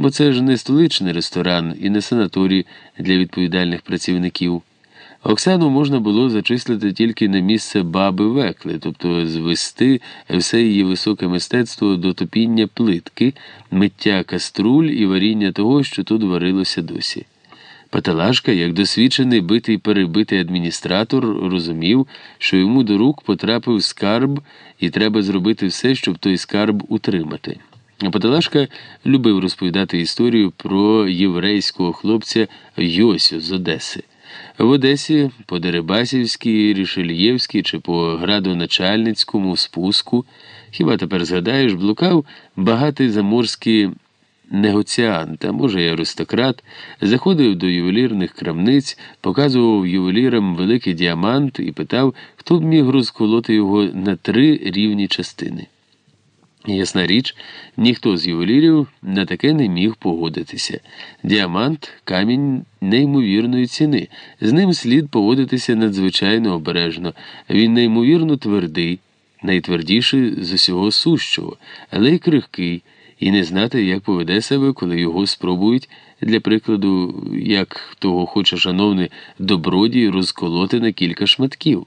бо це ж не столичний ресторан і не санаторій для відповідальних працівників. Оксану можна було зачислити тільки на місце баби Векли, тобто звести все її високе мистецтво до топіння плитки, миття каструль і варіння того, що тут варилося досі. Паталашка, як досвідчений битий перебитий адміністратор, розумів, що йому до рук потрапив скарб, і треба зробити все, щоб той скарб утримати. Паталашка любив розповідати історію про єврейського хлопця Йосю з Одеси. В Одесі по Дерибасівській, Рішельєвській чи по градоначальницькому спуску, хіба тепер згадаєш, блукав багатий заморський негоціант, а може й аристократ, заходив до ювелірних крамниць, показував ювелірам великий діамант і питав, хто б міг розколоти його на три рівні частини. Ясна річ, ніхто з ювелірів на таке не міг погодитися. Діамант камінь неймовірної ціни. З ним слід поводитися надзвичайно обережно. Він неймовірно твердий, найтвердіший з усього сущого, але й крихкий, і не знати, як поведе себе, коли його спробують, для прикладу, як того хоче шановний добродій розколоти на кілька шматків.